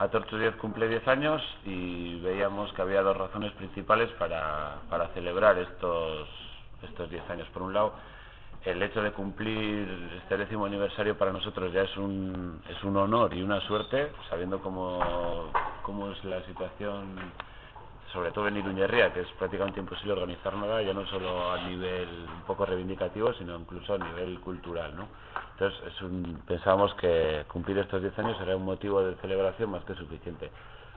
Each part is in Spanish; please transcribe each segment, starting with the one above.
Atorchu 10 cumple 10 años y veíamos que había dos razones principales para, para celebrar estos, estos 10 años. Por un lado, el hecho de cumplir este décimo aniversario para nosotros ya es un, es un honor y una suerte, sabiendo cómo, cómo es la situación sobre todo en Iruñerría, que es prácticamente imposible organizar nada, ya no solo a nivel un poco reivindicativo, sino incluso a nivel cultural. ¿no? Entonces, es un, pensábamos que cumplir estos 10 años era un motivo de celebración más que suficiente.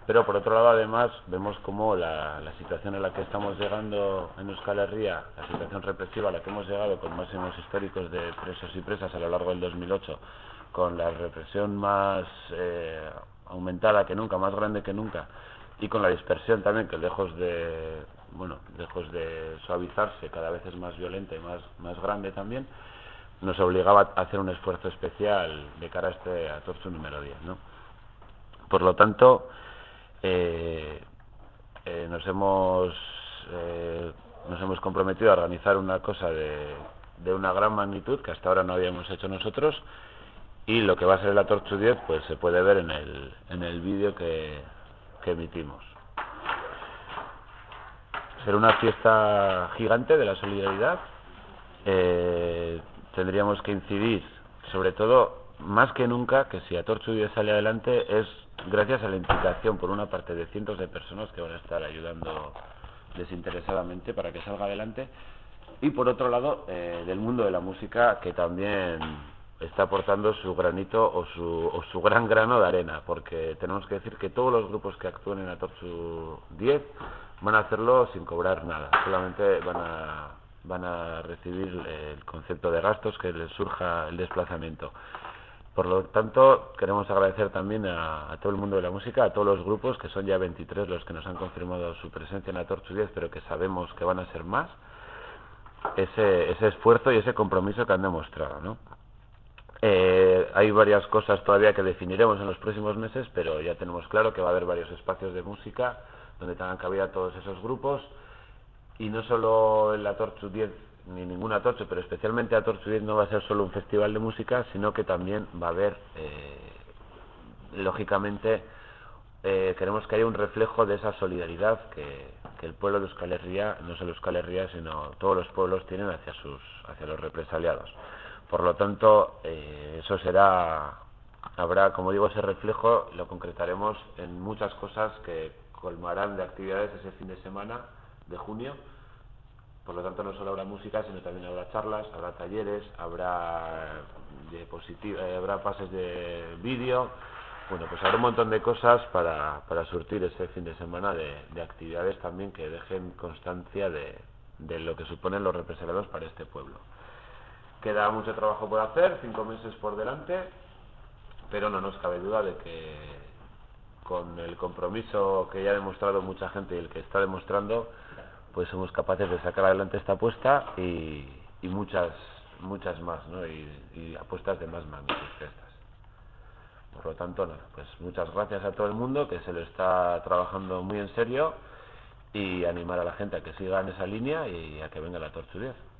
Pero por otro lado, además, vemos cómo la, la situación en la que estamos llegando en Euskal Herria, la situación represiva a la que hemos llegado con máximos históricos de presos y presas a lo largo del 2008, con la represión más eh, aumentada que nunca, más grande que nunca, y con la dispersión también que lejos de bueno lejos de suavizarse cada vez es más violenta y más más grande también nos obligaba a hacer un esfuerzo especial de cara a este a número 10 ¿no? por lo tanto eh, eh, nos hemos eh, nos hemos comprometido a organizar una cosa de, de una gran magnitud que hasta ahora no habíamos hecho nosotros y lo que va a ser el Torcho 10 pues se puede ver en el, en el vídeo que, que emitimos. Será una fiesta gigante de la solidaridad. Eh, tendríamos que incidir, sobre todo, más que nunca, que si Atorchu 10 sale adelante es gracias a la implicación, por una parte, de cientos de personas que van a estar ayudando desinteresadamente para que salga adelante, y por otro lado, eh, del mundo de la música, que también está aportando su granito o su, o su gran grano de arena, porque tenemos que decir que todos los grupos que actúen en Atorchu 10 van a hacerlo sin cobrar nada, solamente van a, van a recibir el concepto de gastos que les surja el desplazamiento. Por lo tanto, queremos agradecer también a, todo el mundo de la música, a todos los grupos, que son ya 23 los que nos han confirmado su presencia en Atorchu 10, pero que sabemos que van a ser más, ese, ese esfuerzo y ese compromiso que han demostrado, ¿no? Eh, hay varias cosas todavía que definiremos en los próximos meses, pero ya tenemos claro que va a haber varios espacios de música donde tengan cabida todos esos grupos y no solo el Atorchu 10 ni ninguna Atorchu, pero especialmente Atorchu 10 no va a ser solo un festival de música, sino que también va a haber, eh, lógicamente, eh, queremos que haya un reflejo de esa solidaridad que, que el pueblo de Euskal Herria, no solo Euskal Herria, sino todos los pueblos tienen hacia, sus, hacia los represaliados. Por lo tanto, eh, eso será, habrá, como digo, ese reflejo, lo concretaremos en muchas cosas que colmarán de actividades ese fin de semana de junio. Por lo tanto, no solo habrá música, sino también habrá charlas, habrá talleres, habrá, eh, habrá pases de vídeo. Bueno, pues habrá un montón de cosas para, para surtir ese fin de semana de, de actividades también que dejen constancia de, de lo que suponen los represaliados para este pueblo. Queda mucho trabajo por hacer, cinco meses por delante, pero no nos cabe duda de que con el compromiso que ya ha demostrado mucha gente y el que está demostrando, pues somos capaces de sacar adelante esta apuesta y, muchas muchas más, ¿no? Y, apuestas de más magnitud que estas. Por lo tanto, no, pues muchas gracias a todo el mundo que se lo está trabajando muy en serio y animar a la gente a que siga en esa línea y a que venga la 10.